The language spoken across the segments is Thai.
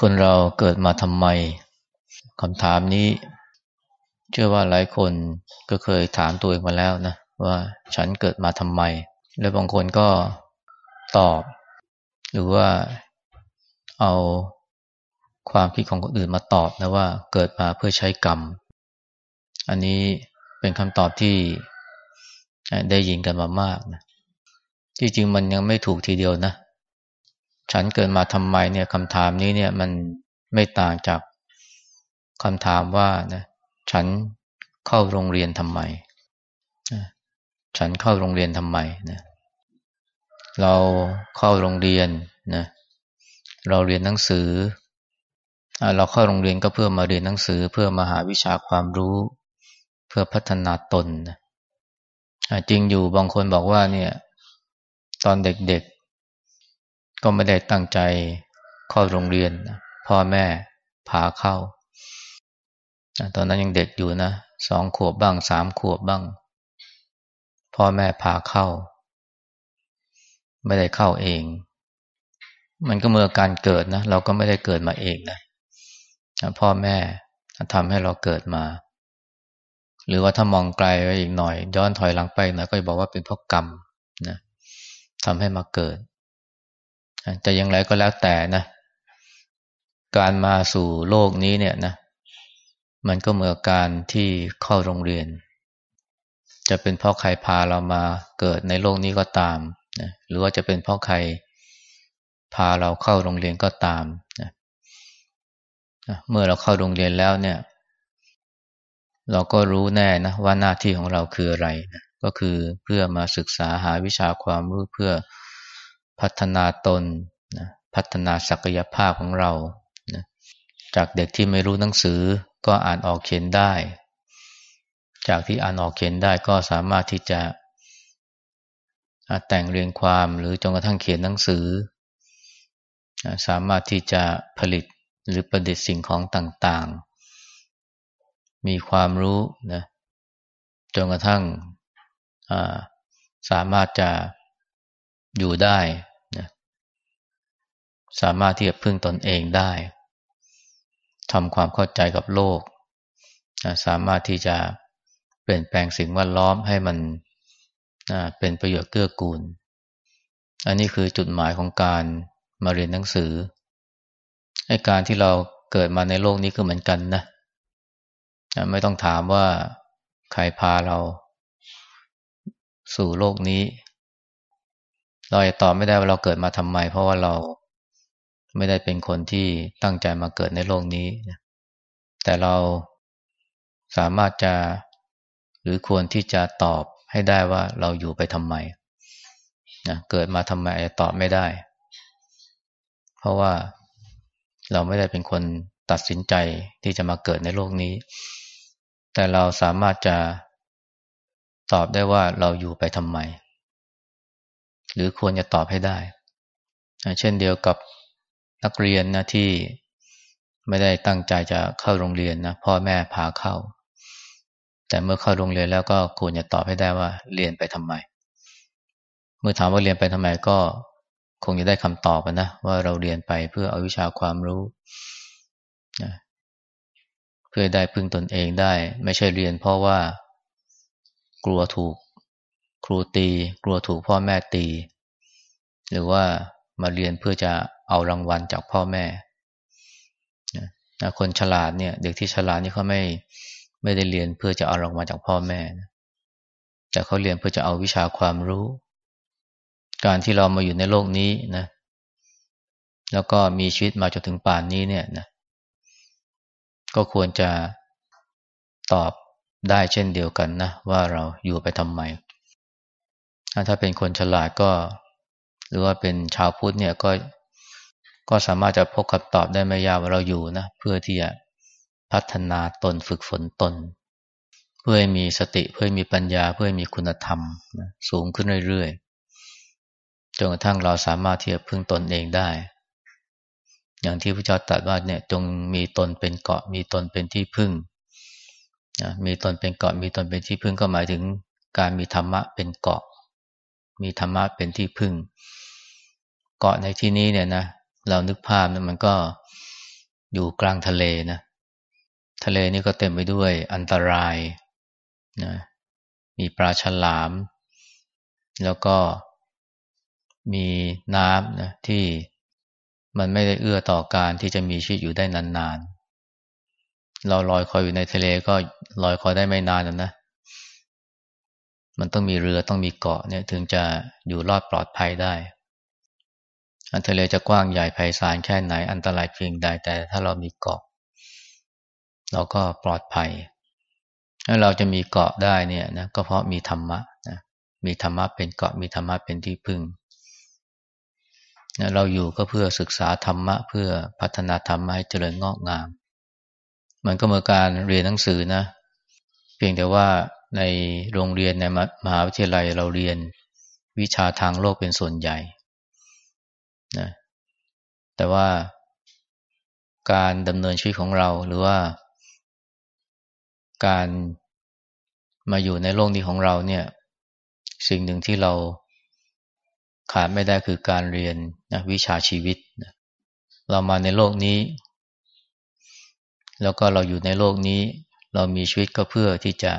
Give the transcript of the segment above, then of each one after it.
คนเราเกิดมาทำไมคำถามนี้ เชื่อว่าหลายคนก็เคยถามตัวเองมาแล้วนะ ว่าฉันเกิดมาทำไม และบางคนก็ตอบ หรือว่าเอาความคิดของคนอื่นมาตอบนะว่าเกิดมาเพื่อใช้กรรม อันนี้เป็นคำตอบที่ได้ยินกันมามากนะจริงๆมันยังไม่ถูกทีเดียวนะ ฉันเกิดมาทำไมเนี่ยคำถามนี้เนี่ยมันไม่ต่างจากคำถามว่านะฉันเข้าโรงเรียนทำไม ฉันเข้าโรงเรียนทำไมนะเราเข้าโรงเรียนนะเราเรียนหนังสือ เราเข้าโรงเรียนก็เพื่อมาเรียนหนังสือ เพื่อมาหาวิชาความรู้ เพื่อพัฒนาตนนะจริงอยู่บางคนบอกว่าเนี่ย ตอนเด็ก ก็ไม่ได้ตั้งใจเข้าโรงเรียน พ่อแม่พาเข้า ตอนนั้นยังเด็กอยู่นะสองขวบบ้างสามขวบบ้าง พ่อแม่พาเข้า ไม่ได้เข้าเอง มันก็เมื่อการเกิดนะเราก็ไม่ได้เกิดมาเองนะพ่อแม่ทำให้เราเกิดมา หรือว่าถ้ามองไกลไปอีกหน่อย ย้อนถอยหลังไปหน่อยก็จะบอกว่าเป็นเพราะกรรมนะทำให้มาเกิด แต่อย่างไรก็แล้วแต่นะ การมาสู่โลกนี้เนี่ยนะ มันก็เหมือนการที่เข้าโรงเรียน จะเป็นเพราะใครพาเรามาเกิดในโลกนี้ก็ตามนะหรือว่าจะเป็นเพราะใครพาเราเข้าโรงเรียนก็ตามนะเมื่อเราเข้าโรงเรียนแล้วเนี่ย เราก็รู้แน่นะว่าหน้าที่ของเราคืออะไรนะก็คือเพื่อมาศึกษาหาวิชาความรู้เพื่อ พัฒนาตนนะพัฒนาศักยภาพของเรานะจากเด็กที่ไม่รู้หนังสือก็อ่านออกเขียนได้ จากที่อ่านออกเขียนได้ก็สามารถที่จะแต่งเรียงความหรือจนกระทั่งเขียนหนังสือ สามารถที่จะผลิตหรือประดิษฐ์สิ่งของต่างๆ มีความรู้นะจนกระทั่งสามารถจะ อยู่ได้นะสามารถที่จะพึ่งตนเองได้ทำความเข้าใจกับโลกนะสามารถที่จะเปลี่ยนแปลงสิ่งแวดล้อมให้มันนะเป็นประโยชน์เกื้อกูล อันนี้คือจุดหมายของการมาเรียนหนังสือไอ้การที่เราเกิดมาในโลกนี้ก็เหมือนกันนะไม่ต้องถามว่าใครพาเราสู่โลกนี้ เราจะตอบไม่ได้ว่าเราเกิดมาทำไม เพราะว่าเราไม่ได้เป็นคนที่ตั้งใจมาเกิดในโลกนี้ แต่เราสามารถจะหรือควรที่จะตอบให้ได้ว่าเราอยู่ไปทำไมนะเกิดมาทำไมจะตอบไม่ได้ เพราะว่าเราไม่ได้เป็นคนตัดสินใจที่จะมาเกิดในโลกนี้ แต่เราสามารถจะตอบได้ว่าเราอยู่ไปทำไม หรือควรจะตอบให้ได้ เช่นเดียวกับนักเรียนนะที่ไม่ได้ตั้งใจจะเข้าโรงเรียนนะพ่อแม่พาเข้า แต่เมื่อเข้าโรงเรียนแล้วก็ควรจะตอบให้ได้ว่าเรียนไปทำไม เมื่อถามว่าเรียนไปทำไมก็คงจะได้คำตอบนะว่าเราเรียนไปเพื่อเอาวิชาความรู้นะเพื่อได้พึ่งตนเองได้ ไม่ใช่เรียนเพราะว่ากลัวถูก ครูตี กลัวถูกพ่อแม่ตี หรือว่ามาเรียนเพื่อจะเอารางวัลจากพ่อแม่คนฉลาดเนี่ย เด็กที่ฉลาดนี่เขาไม่ไม่ได้เรียนเพื่อจะเอารางวัลจากพ่อแม่นะแต่เขาเรียนเพื่อจะเอาวิชาความรู้ การที่เรามาอยู่ในโลกนี้นะ แล้วก็มีชีวิตมาจนถึงป่านนี้เนี่ยนะ ก็ควรจะตอบได้เช่นเดียวกันนะ ว่าเราอยู่ไปทำไม ถ้าเป็นคนฉลาดก็ หรือว่าเป็นชาวพุทธเนี่ยก็ก็สามารถจะพบคำตอบได้ไม่ยากว่าเราอยู่นะเพื่อที่จะพัฒนาตนฝึกฝนตน เพื่อให้มีสติเพื่อให้มีปัญญาเพื่อให้มีคุณธรรมนะสูงขึ้นเรื่อยๆจนกระทั่งเราสามารถที่จะพึ่งตนเองได้ อย่างที่พระเจ้าตรัสว่าเนี่ยจงมีตนเป็นเกาะมีตนเป็นที่พึ่งนะมีตนเป็นเกาะมีตนเป็นที่พึ่งก็หมายถึงการมีธรรมะเป็นเกาะ มีธรรมะเป็นที่พึ่ง เกาะในที่นี้เนี่ยนะเรานึกภาพนะมันก็อยู่กลางทะเลนะทะเลนี่ก็เต็มไปด้วยอันตรายนะมีปลาฉลาม แล้วก็มีน้ำนะที่มันไม่ได้เอื้อต่อการที่จะมีชีวิตอยู่ได้นานๆ เราลอยคอยอยู่ในทะเลก็ลอยคอยได้ไม่นานนะ มันต้องมีเรือต้องมีเกาะเนี่ยถึงจะอยู่รอดปลอดภัยได้ อันทะเลจะกว้างใหญ่ไพศาลแค่ไหนอันตรายเพียงใดแต่ถ้าเรามีเกาะ เราก็ปลอดภัย ถ้าเราจะมีเกาะได้เนี่ยนะก็เพราะมีธรรมะนะมีธรรมะเป็นเกาะมีธรรมะเป็นที่พึ่งนะเราอยู่ก็เพื่อศึกษาธรรมะ เพื่อพัฒนาธรรมะให้เจริญงอกงาม มันก็เหมือนการเรียนหนังสือนะ เพียงแต่ว่า ในโรงเรียนในมหาวิทยาลัยเราเรียนวิชาทางโลกเป็นส่วนใหญ่นะแต่ว่าการดำเนินชีวิตของเราหรือว่าการมาอยู่ในโลกนี้ของเราเนี่ย สิ่งหนึ่งที่เราขาดไม่ได้คือการเรียนนะวิชาชีวิตนะเรามาในโลกนี้ แล้วก็เราอยู่ในโลกนี้ เรามีชีวิตก็เพื่อที่จะ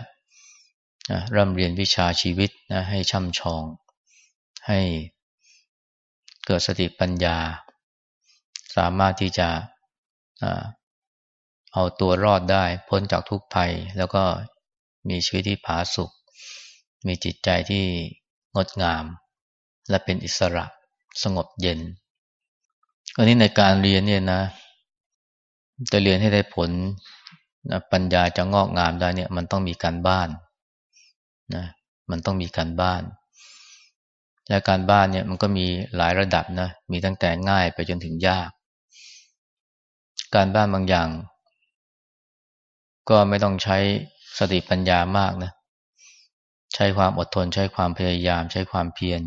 นะร่ำเรียนวิชาชีวิตนะให้ช่ำชอง ให้เกิดสติปัญญา สามารถที่จะเอาตัวรอดได้ พ้นจากทุกภัย แล้วก็มีชีวิตที่ผาสุกมีจิตใจที่งดงาม และเป็นอิสระสงบเย็นอันนี้ในการเรียนเนี่ยนะจะเรียนให้ได้ผลปัญญาจะงอกงามได้เนี่ย มันต้องมีการบ้าน นะมันต้องมีการบ้าน และการบ้านเนี่ยมันก็มีหลายระดับนะมีตั้งแต่ง่ายไปจนถึงยาก การบ้านบางอย่าง ก็ไม่ต้องใช้สติปัญญามากนะใช้ความอดทนใช้ความพยายาม ใช้ความเพียร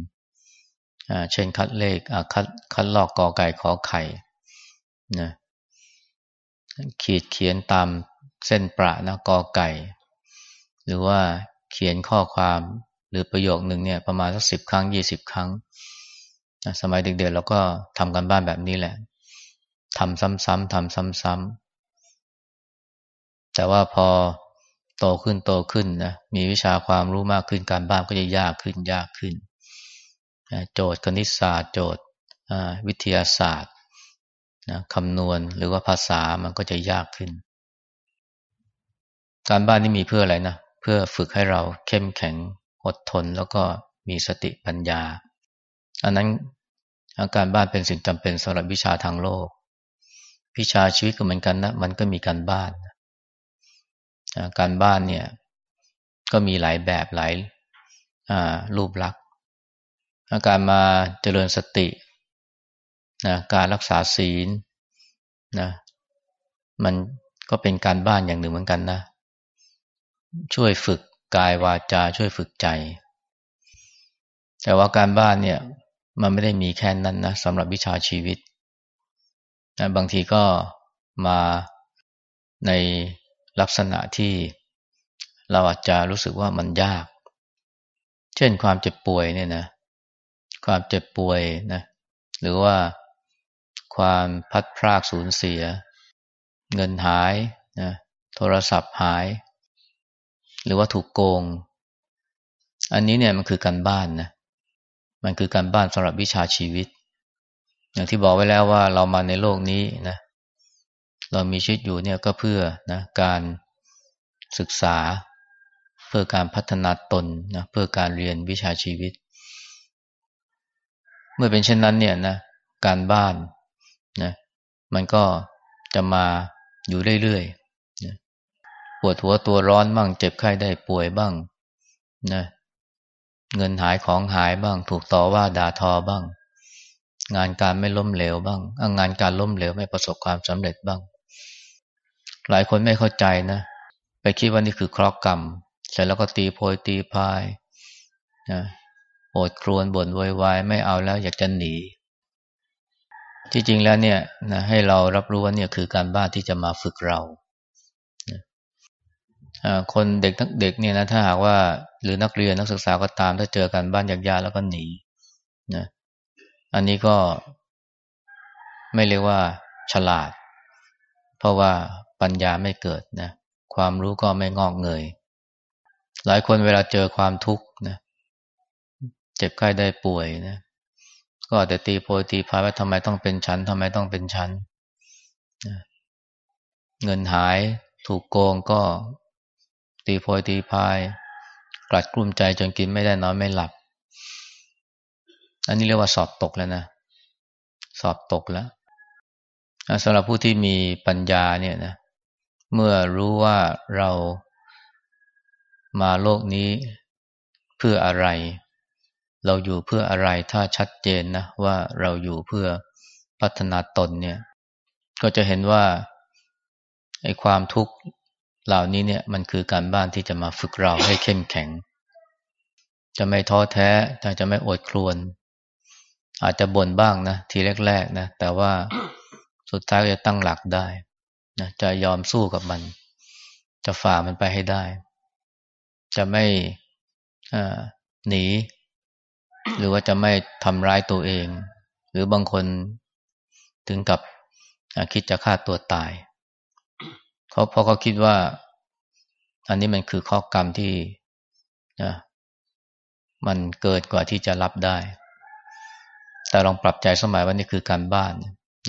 เช่นคัดเลขคัดคัดลอกกอไก่ขอไข่นะขีดเขียนตามเส้นประนะกอไก่ หรือว่า เขียนข้อความหรือประโยคหนึ่งเนี่ยประมาณสักสิบครั้งยี่สิบครั้ง สมัยเด็กๆเราก็ทำกันบ้านแบบนี้แหละทำซ้ำๆทำซ้ำๆแต่ว่าพอโตขึ้นโตขึ้นนะมีวิชาความรู้มากขึ้นการบ้านก็จะยากขึ้นยากขึ้น โจทย์คณิตศาสตร์ โจทย์วิทยาศาสตร์นะคำนวณหรือว่าภาษามันก็จะยากขึ้น การบ้านนี่มีเพื่ออะไรนะ เพื่อฝึกให้เราเข้มแข็งอดทนแล้วก็มีสติปัญญา อันนั้นอาการบ้านเป็นสิ่งจำเป็นสำหรับวิชาทางโลก วิชาชีวิตก็เหมือนกันนะ มันก็มีการบ้านการบ้านเนี่ย ก็มีหลายแบบหลายรูปลักษณ์การมาเจริญสตินะการรักษาศีลนะมันก็เป็นการบ้านอย่างหนึ่งเหมือนกันนะ ช่วยฝึกกายวาจาช่วยฝึกใจ แต่ว่าการบ้านเนี่ย มันไม่ได้มีแค่นั้นนะสำหรับวิชาชีวิตนะบางทีก็มาในลักษณะที่เราอาจจะรู้สึกว่ามันยาก เช่นความเจ็บป่วยเนี่ยนะ ความเจ็บป่วยนะ หรือว่าความพัดพรากสูญเสีย เงินหายนะโทรศัพท์หาย หรือว่าถูกโกง อันนี้เนี่ยมันคือการบ้านนะมันคือการบ้านสำหรับวิชาชีวิต อย่างที่บอกไว้แล้วว่าเรามาในโลกนี้นะ เรามีชีวิตอยู่เนี่ยก็เพื่อนะการศึกษา เพื่อการพัฒนาตนนะเพื่อการเรียนวิชาชีวิต เมื่อเป็นเช่นนั้นเนี่ยนะการบ้านนะมันก็จะมาอยู่เรื่อยๆ ปวดหัวตัวร้อนบ้าง เจ็บไข้ได้ป่วยบ้างนะเงินหายของหายบ้าง ถูกต่อว่าด่าทอบ้าง งานการไม่ล้มเหลวบ้างงานการล้มเหลวไม่ประสบความสำเร็จบ้าง หลายคนไม่เข้าใจนะ ไปคิดว่านี่คือเคราะห์กรรมเสร็จแล้วก็ตีโพยตีพายนะโอดครวนบ่นวยวายไม่เอาแล้วอยากจะหนีจริงๆแล้วเนี่ยนะให้เรารับรู้ว่าเนี่ยคือการบ้านที่จะมาฝึกเรา คนเด็กทั้งเด็กเนี่ยนะถ้าหากว่าหรือนักเรียนนักศึกษาก็ตาม ถ้าเจอการบ้านยากๆแล้วก็หนีนะอันนี้ก็ไม่เรียกว่าฉลาด เพราะว่าปัญญาไม่เกิดนะความรู้ก็ไม่งอกเงย หลายคนเวลาเจอความทุกข์นะเจ็บไข้ได้ป่วยนะก็อาจจะตีโพยตีพายว่าทำไมต้องเป็นชั้นทำไมต้องเป็นชั้นนะเงินหายถูกโกงก็ ตีโพยตีพาย กลัดกลุ้มใจจนกินไม่ได้นอนไม่หลับ อันนี้เรียกว่าสอบตกแล้วนะ สอบตกแล้วสำหรับผู้ที่มีปัญญาเนี่ยนะ เมื่อรู้ว่าเรามาโลกนี้เพื่ออะไร เราอยู่เพื่ออะไร ถ้าชัดเจนนะว่าเราอยู่เพื่อพัฒนาตนเนี่ย ก็จะเห็นว่าไอ้ความทุกข์ เหล่านี้เนี่ยมันคือการบ้านที่จะมาฝึกเราให้เข้มแข็ง จะไม่ท้อแท้แต่จะไม่อดครวน อาจจะบ่นบ้างนะทีแรกๆนะแต่ว่าสุดท้ายก็จะตั้งหลักได้นะจะยอมสู้กับมัน จะฝ่ามันไปให้ได้ จะไม่หนี หรือว่าจะไม่ทำร้ายตัวเอง หรือบางคนถึงกับคิดจะฆ่าตัวตาย เขาเพราะเขาคิดว่า อันนี้มันคือข้อกรรมที่นะมันเกิดกว่าที่จะรับได้ แต่ลองปรับใจสมัยว่านี่คือการบ้าน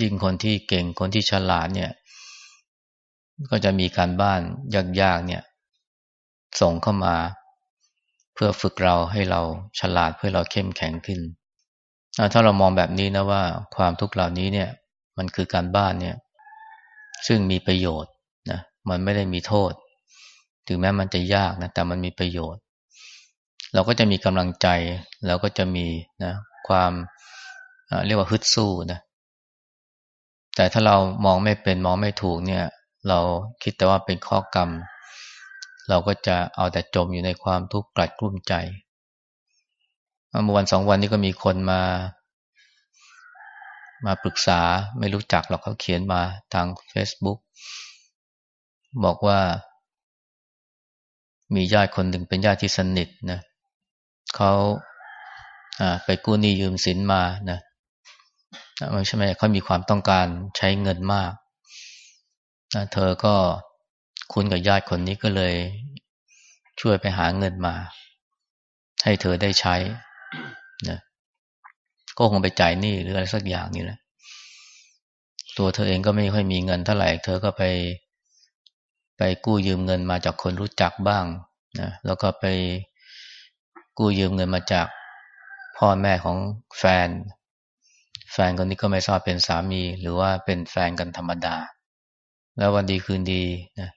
ยิ่งคนที่เก่งคนที่ฉลาดเนี่ย ก็จะมีการบ้านยากๆเนี่ย ส่งเข้ามา เพื่อฝึกเราให้เราฉลาดเพื่อเราเข้มแข็งขึ้น ถ้าเรามองแบบนี้นะว่า ความทุกข์เหล่านี้เนี่ย มันคือการบ้านเนี่ย ซึ่งมีประโยชน์ มันไม่ได้มีโทษ ถึงแม้มันจะยากนะแต่มันมีประโยชน์ เราก็จะมีกำลังใจ เราก็จะมีนะความเรียกว่าฮึดสู้นะแต่ถ้าเรามองไม่เป็นมองไม่ถูกเนี่ย เราคิดแต่ว่าเป็นข้อกรรม เราก็จะเอาแต่จมอยู่ในความทุกข์กลัดกลุ้มใจเมื่อวันสองวันนี้ก็มีคนมา มาปรึกษาไม่รู้จักหรอกเขาเขียนมาทาง Facebook บอกว่า มีญาติคนหนึ่งเป็นญาติที่สนิทนะเขาไปกู้หนี้ยืมสินมานะไม่ใช่ไหมเขามีความต้องการใช้เงินมากนะเธอก็คุ้นกับญาติคนนี้ก็เลย ช่วยไปหาเงินมา ให้เธอได้ใช้นะก็คงไปจ่ายหนี้หรืออะไรสักอย่างนี่แหละตัวเธอเองก็ไม่ค่อยมีเงินเท่าไหร่ เธอก็ไป ไปกู้ยืมเงินมาจากคนรู้จักบ้างนะแล้วก็ไปกู้ยืมเงินมาจากพ่อแม่ของแฟน แฟนคนนี้ก็ไม่ทราบเป็นสามีหรือว่าเป็นแฟนกันธรรมดา แล้ววันดีคืนดีนะ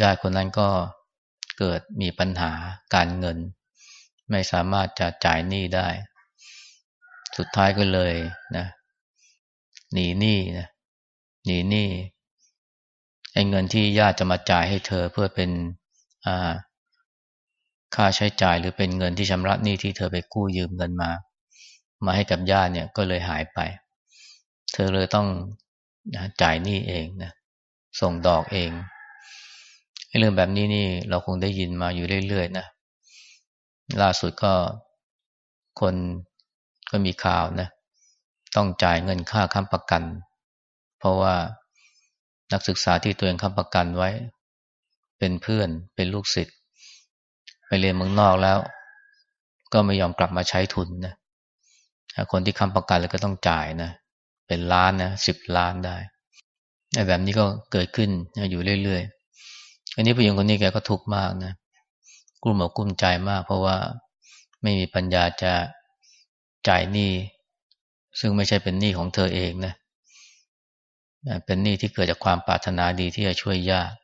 ญาติคนนั้นก็เกิดมีปัญหาการเงิน ไม่สามารถจะจ่ายหนี้ได้ สุดท้ายก็เลยนะหนีหนี้นะหนีหนี้ ไอ้เงินที่ญาติจะมาจ่ายให้เธอเพื่อเป็นค่าใช้จ่ายหรือเป็นเงินที่ชำระหนี้ที่เธอไปกู้ยืมเงินมา มาให้กับญาติเนี่ยก็เลยหายไป เธอเลยต้องจ่ายหนี้เองนะส่งดอกเองเรื่องแบบนี้นี่เราคงได้ยินมาอยู่เรื่อยๆนะล่าสุดก็คนก็มีข่าวนะ ต้องจ่ายเงินค่าค้ำประกัน เพราะว่า นักศึกษาที่ตัวเองค้ำประกันไว้ เป็นเพื่อนเป็นลูกศิษย์ไปเรียนเมืองนอกแล้ว ก็ไม่ยอมกลับมาใช้ทุนนะคนที่ค้ำประกันแล้วก็ต้องจ่ายนะเป็นล้านนะสิบล้านได้ไอ้แบบนี้ก็เกิดขึ้นอยู่เรื่อยๆอันนี้ผู้หญิงคนนี้แกก็ทุกข์มากนะกลุ้มอกกลุ้มใจมาก เพราะว่าไม่มีปัญญาจะจ่ายหนี้ซึ่งไม่ใช่เป็นหนี้ของเธอเองนะ เป็นหนี้ที่เกิดจากความปรารถนาดีที่จะช่วยญาติ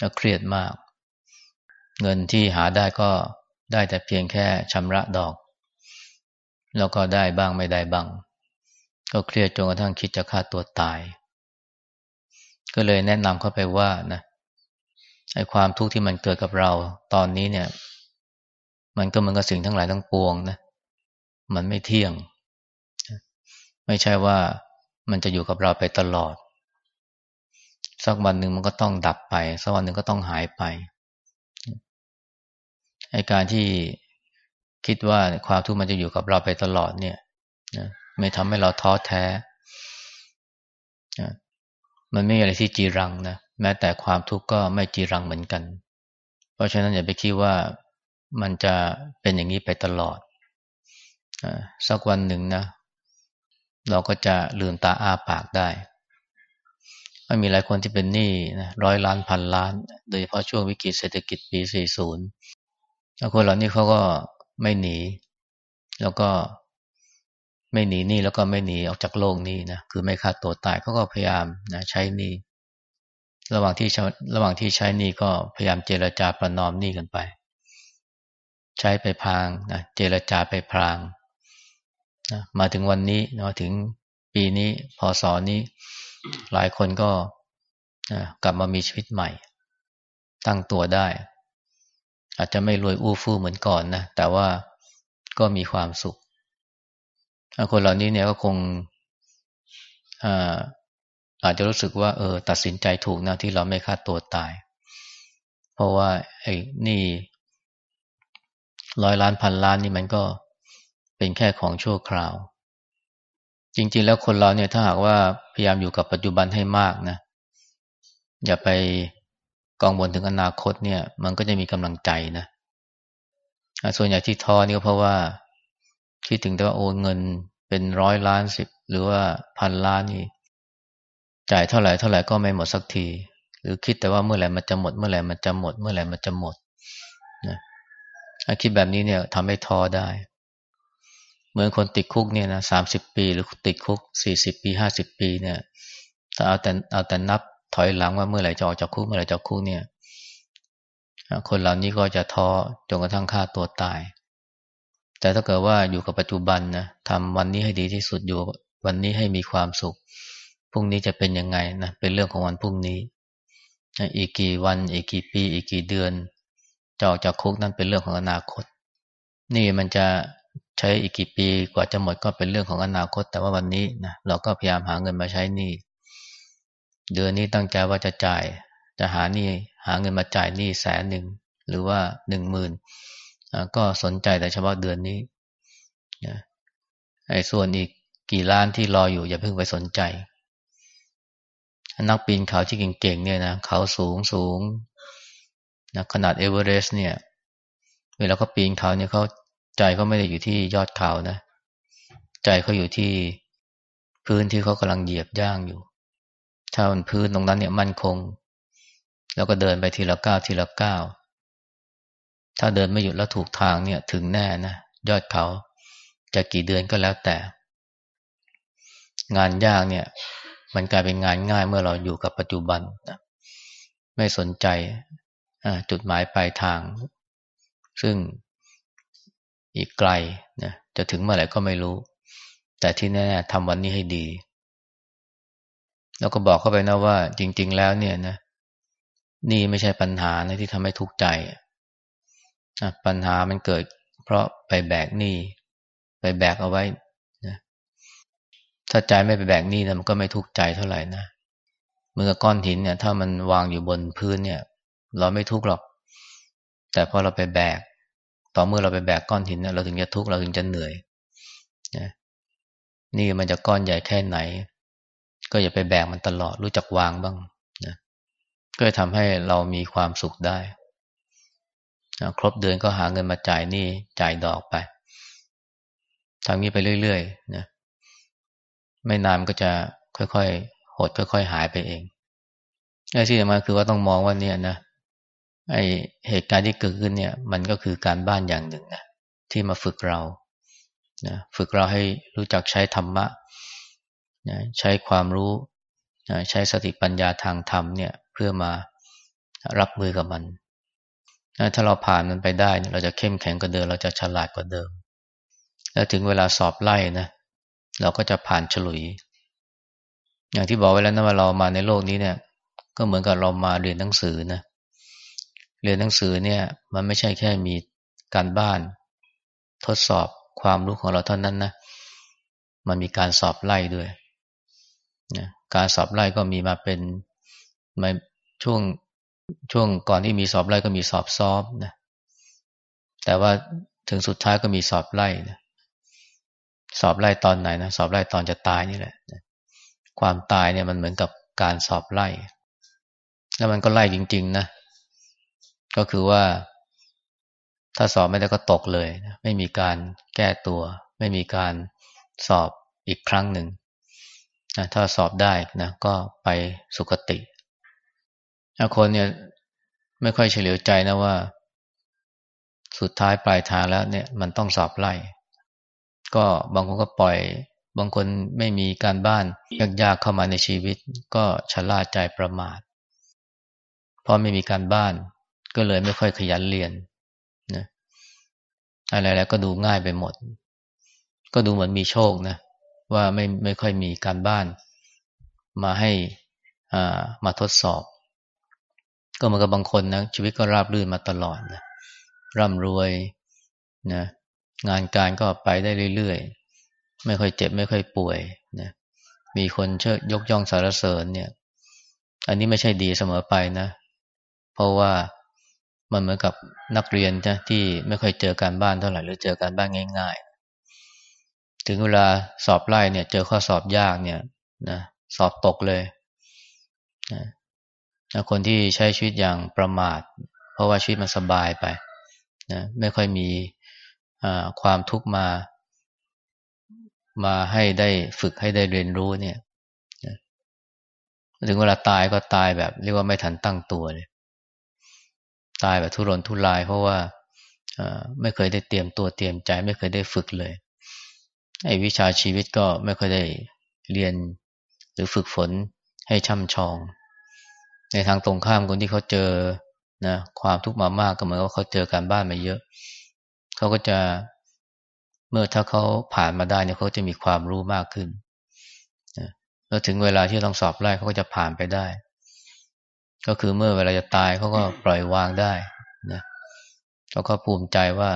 ก็เครียดมาก เงินที่หาได้ก็ได้แต่เพียงแค่ชำระดอก แล้วก็ได้บ้างไม่ได้บ้าง ก็เครียดจนกระทั่งคิดจะฆ่าตัวตาย ก็เลยแนะนำเข้าไปว่านะไอ้ความทุกข์ที่มันเกิดกับเราตอนนี้เนี่ย มันก็เหมือนกับสิ่งทั้งหลายทั้งปวงนะมันไม่เที่ยง ไม่ใช่ว่า มันจะอยู่กับเราไปตลอด สักวันหนึ่งมันก็ต้องดับไปสักวันหนึ่งก็ต้องหายไปไอการที่คิดว่าความทุกข์มันจะอยู่กับเราไปตลอดเนี่ยนะไม่ทำให้เราท้อแท้นะมันไม่มีอะไรที่จีรังนะแม้แต่ความทุกข์ก็ไม่จีรังเหมือนกัน เพราะฉะนั้นอย่าไปคิดว่ามันจะเป็นอย่างนี้ไปตลอดสักวันหนึ่งนะ เราก็จะลืมตาอ้าปากได้มันมีหลายคนที่เป็นหนี้นะร้อยล้านพันล้าน โดยเฉพาะช่วงวิกฤตเศรษฐกิจปี 40แล้วคนเหล่านี้เขาก็ไม่หนี แล้วก็ไม่หนีหนี้แล้วก็ไม่หนีออกจากโลกนี้นะคือไม่ฆ่าตัวตายเขาก็พยายามนะใช้หนี้ระหว่างที่ระหว่างที่ใช้หนี้ก็พยายามเจรจาประนอมหนี้กันไป ใช้ไปพางนะเจรจาไปพราง นะมาถึงวันนี้มาถึงปีนี้พศนี้ หลายคนก็กลับมามีชีวิตใหม่ ตั้งตัวได้ อาจจะไม่รวยอู้ฟู่เหมือนก่อนนะ แต่ว่าก็มีความสุข คนเหล่านี้เนี่ยก็คงอาอาจจะรู้สึกว่าเออตัดสินใจถูกนะที่เราไม่ฆ่าตัวตาย เพราะว่าไอ้นี่ร้อยล้านพันล้านนี่มันก็ เป็นแค่ของชั่วคราว จริง ๆ แล้วคนเราเนี่ยถ้าหากว่าพยายามอยู่กับปัจจุบันให้มากนะ อย่าไปกังวลถึงอนาคตเนี่ย มันก็จะมีกำลังใจนะส่วนใหญ่ที่ท้อนี่ก็เพราะว่าคิดถึงแต่ว่าโอนเงินเป็นร้อยล้านสิบหรือว่าพันล้านนี่จ่ายเท่าไหร่เท่าไหร่ก็ไม่หมดสักที หรือคิดแต่ว่าเมื่อไหร่มันจะหมด เมื่อไหร่มันจะหมด เมื่อไหร่มันจะหมดนะคิดแบบนี้เนี่ยทำให้ท้อได้ เหมือนคนติดคุกเนี่ยนะสามสิบปีหรือติดคุกสี่สิบปีห้าสิบปีเนี่ยถ้าเอาแต่เอาแต่นับถอยหลังว่าเมื่อไหร่จะออกจากคุกเมื่อไหร่จะคุกเนี่ย คนเหล่านี้ก็จะท้อจนกระทั่งฆ่าตัวตาย แต่ถ้าเกิดว่าอยู่กับปัจจุบันนะทำวันนี้ให้ดีที่สุดอยู่ วันนี้ให้มีความสุขพรุ่งนี้จะเป็นยังไงนะเป็นเรื่องของวันพรุ่งนี้อีกกี่วันอีกกี่ปี อีกกี่เดือนจะออกจากคุกนั่นเป็นเรื่องของอนาคต นี่มันจะ ใช้อีกกี่ปีกว่าจะหมดก็เป็นเรื่องของอนาคต แต่ว่าวันนี้นะเราก็พยายามหาเงินมาใช้หนี้เดือนนี้ตั้งใจว่าจะจ่าย จะหาหนี้หาเงินมาจ่ายหนี้แสนหนึ่งหรือว่าหนึ่งหมื่นก็สนใจแต่เฉพาะเดือนนี้ไอ้ส่วนอีกกี่ล้านที่รออยู่อย่าเพิ่งไปสนใจ นักปีนเขาที่เก่งๆเนี่ยนะเขาสูงสูงนะขนาดเอเวอเรสต์เนี่ย เวลาเขาปีนเขาเนี่ยเขา ใจเขาไม่ได้อยู่ที่ยอดเขานะ ใจเขาอยู่ที่พื้นที่เขากำลังเหยียบย่างอยู่ ถ้ามันพื้นตรงนั้นเนี่ยมั่นคง แล้วก็เดินไปทีละก้าวทีละก้าวถ้าเดินไม่หยุดแล้วถูกทางเนี่ย ถึงแน่นะยอดเขาจะกี่เดือนก็แล้วแต่ งานยากเนี่ย มันกลายเป็นงานง่ายเมื่อเราอยู่กับปัจจุบันนะไม่สนใจจุดหมายปลายทาง ซึ่ง อีกไกลนะจะถึงเมื่อไหร่ก็ไม่รู้ แต่ที่แน่ๆทำวันนี้ให้ดี แล้วก็บอกเข้าไปนะว่า จริง ๆ แล้วเนี่ยนะ นี่ไม่ใช่ปัญหานะที่ทำให้ทุกข์ใจปัญหามันเกิด เพราะไปแบกหนี้ไปแบกเอาไว้นะถ้าใจไม่ไปแบกหนี้นะมันก็ไม่ทุกข์ใจเท่าไหร่นะเมื่อก้อนหินเนี่ย ถ้ามันวางอยู่บนพื้นเนี่ย เราไม่ทุกข์หรอก แต่พอเราไปแบก ต่อเมื่อเราไปแบกก้อนหินเราถึงจะทุกข์เราถึงจะเหนื่อยนะนี่มันจะก้อนใหญ่แค่ไหน ก็อย่าไปแบกมันตลอดรู้จักวางบ้างนะก็จะทำให้เรามีความสุขได้นะครบเดือนก็หาเงินมาจ่ายนี่จ่ายดอกไปทำนี้ไปเรื่อยๆนะไม่นานก็จะค่อยๆหดค่อย ๆ หายไปเองไอ้ที่สำคัญคือว่าต้องมองว่าเนี่ยนะ ไอเหตุการณ์ที่เกิดขึ้นเนี่ย มันก็คือการบ้านอย่างหนึ่งนะที่มาฝึกเรานะฝึกเราให้รู้จักใช้ธรรมะนะใช้ความรู้นะใช้สติปัญญาทางธรรมเนี่ยเพื่อมารับมือกับมันนะถ้าเราผ่านมันไปได้เราจะเข้มแข็งกว่าเดิม เราจะฉลาดกว่าเดิม แล้วถึงเวลาสอบไล่นะเราก็จะผ่านฉลุย อย่างที่บอกไว้แล้วนะว่าเรามาในโลกนี้เนี่ย ก็เหมือนกับเรามาเรียนหนังสือนะเเรียนหนังสือเนี่ย มันไม่ใช่แค่มีการบ้าน ทดสอบความรู้ของเราเท่านั้นนะ มันมีการสอบไล่ด้วยนะการสอบไล่ก็มีมาเป็นมาช่วงช่วงก่อนที่มีสอบไล่ก็มีสอบซ้อมนะ แต่ว่าถึงสุดท้ายก็มีสอบไล่นะสอบไล่ตอนไหนนะสอบไล่ตอนจะตายนี่แหละนะความตายเนี่ยมันเหมือนกับการสอบไล่ แล้วมันก็ไล่จริง ๆ นะ ก็คือว่า ถ้าสอบไม่ได้ก็ตกเลยนะไม่มีการแก้ตัว ไม่มีการสอบอีกครั้งหนึ่งนะถ้าสอบได้นะก็ไปสุคติคนเนี่ยไม่ค่อยเฉลียวใจนะว่า สุดท้ายปลายทางแล้วเนี่ยมันต้องสอบไล่ ก็บางคนก็ปล่อย บางคนไม่มีการบ้านยากๆเข้ามาในชีวิต ก็ชะล่าใจประมาทเพราะไม่มีการบ้าน ก็เลยไม่ค่อยขยันเรียนนะอะไรแล้วก็ดูง่ายไปหมด ก็ดูเหมือนมีโชคนะ ว่าไม่ไม่ค่อยมีการบ้านมาให้อ่ามาทดสอบ ก็เหมือนกับบางคนนะชีวิตก็ราบรื่นมาตลอดนะร่ำรวยนะงานการก็ไปได้เรื่อยๆ ไม่ค่อยเจ็บไม่ค่อยป่วยนะมีคนเชิดยกย่องสารเสริญเนี่ย อันนี้ไม่ใช่ดีเสมอไปนะ เพราะว่า มันเหมือนกับนักเรียนนะที่ไม่ค่อยเจอการบ้านเท่าไหร่หรือเจอการบ้านง่าย ๆ ถึงเวลาสอบไล่เนี่ย เจอข้อสอบยากเนี่ยนะสอบตกเลยนะคนที่ใช้ชีวิตอย่างประมาท เพราะว่าชีวิตมันสบายไปนะไม่ค่อยมีความทุกข์มา มาให้ได้ฝึกให้ได้เรียนรู้เนี่ยถึงเวลาตายก็ตายแบบเรียกว่าไม่ทันตั้งตัวเลย ตายแบบทุรนทุราย เพราะว่าไม่เคยได้เตรียมตัวเตรียมใจ ไม่เคยได้ฝึกเลยไอ้วิชาชีวิตก็ไม่เคยได้เรียนหรือฝึกฝนให้ช่ำชอง ในทางตรงข้ามคนที่เขาเจอนะความทุกข์มามากก็เหมือนว่าเขาเจอการบ้านมาเยอะ เขาก็จะเมื่อถ้าเขาผ่านมาได้เนี่ยเขาจะมีความรู้มากขึ้นนะแล้วถึงเวลาที่ต้องสอบไล่เขาก็จะผ่านไปได้ ก็คือเมื่อเวลาจะตายเขาก็ปล่อยวางได้นะเขาก็ภูมิใจว่า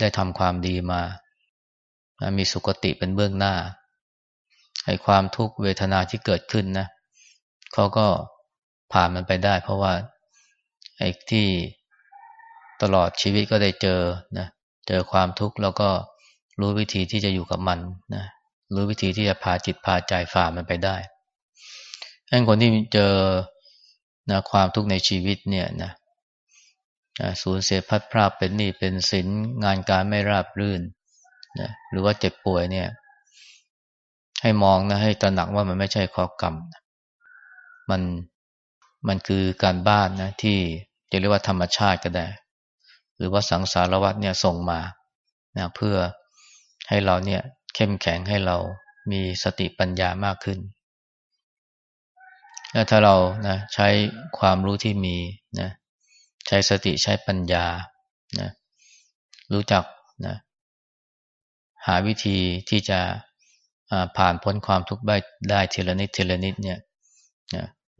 ได้ทำความดีมา มีสุขติเป็นเบื้องหน้าไอ้ความทุกข์เวทนาที่เกิดขึ้นนะเขาก็ผ่านมันไปได้ เพราะว่าไอ้ที่ตลอดชีวิตก็ได้เจอนะเจอความทุกข์แล้วก็รู้วิธีที่จะอยู่กับมันนะรู้วิธีที่จะพาจิตพาใจฝ่ามันไปได้ไอ้คนที่เจอ นะความทุกข์ในชีวิตเนี่ยนะสูญเสียพัดพลาดเป็นหนี้เป็นสินงานการไม่ราบรื่นนะหรือว่าเจ็บป่วยเนี่ย ให้มองนะให้ตระหนักว่ามันไม่ใช่ข้อกรรมมันมันคือการบ้านนะที่จะเรียกว่าธรรมชาติก็ได้ หรือว่าสังสารวัฏเนี่ยส่งมานะเพื่อให้เราเนี่ย เข้มแข็งให้เรามีสติปัญญามากขึ้น และถ้าเรานะใช้ความรู้ที่มีนะใช้สติใช้ปัญญานะรู้จักนะหาวิธีที่จะผ่านพ้นความทุกข์ได้ได้ทีละนิดทีละนิดเนี่ย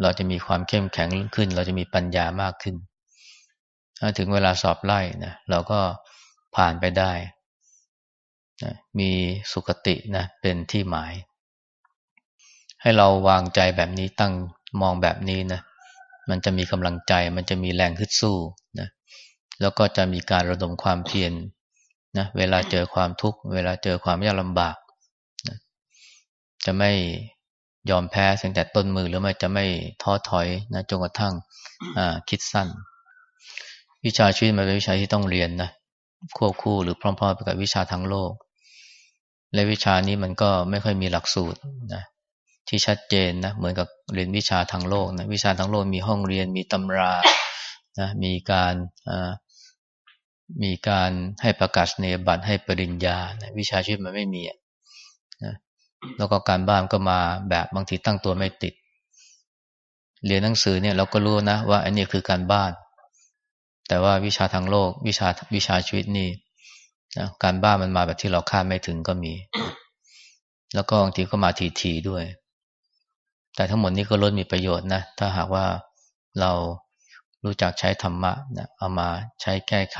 เราจะมีความเข้มแข็งขึ้น เราจะมีปัญญามากขึ้นถึงเวลาสอบไล่นะเราก็ผ่านไปได้นะมีสุขตินะเป็นที่หมาย ให้เราวางใจแบบนี้ตั้ง มองแบบนี้นะ มันจะมีกำลังใจ มันจะมีแรงฮึดสู้นะ แล้วก็จะมีการระดมความเพียรนะเวลาเจอความทุกข์ เวลาเจอความยากลำบากจะไม่ยอมแพ้เสียงแต่ต้นมือหรือไม่จะไม่ท้อถอยนะจนกระทั่งคิดสั้น วิชาชีวิตมันเป็นวิชาที่ต้องเรียนนะควบคู่หรือพร้อมๆไปกับวิชาทางโลก และวิชานี้มันก็ไม่ค่อยมีหลักสูตรนะ ที่ชัดเจนนะเหมือนกับเรียนวิชาทางโลกนะวิชาทางโลกมีห้องเรียนมีตำรานะมีการมีการให้ประกาศเนบัตรให้ปริญญานะวิชาชีวิตมันไม่มีนะแล้วก็การบ้านก็มาแบบบางทีตั้งตัวไม่ติด เรียนหนังสือเนี่ยเราก็รู้นะ ว่าอันนี้คือการบ้าน แต่ว่าวิชาทางโลก วิชาวิชาชีวิตนี่นะการบ้านมันมาแบบที่เราคาดไม่ถึงก็มี แล้วก็บางทีก็มาทีๆด้วย แต่ทั้งหมดนี้ก็ล้นมีประโยชน์นะ ถ้าหากว่าเรารู้จักใช้ธรรมะนะเอามาใช้แก้ไข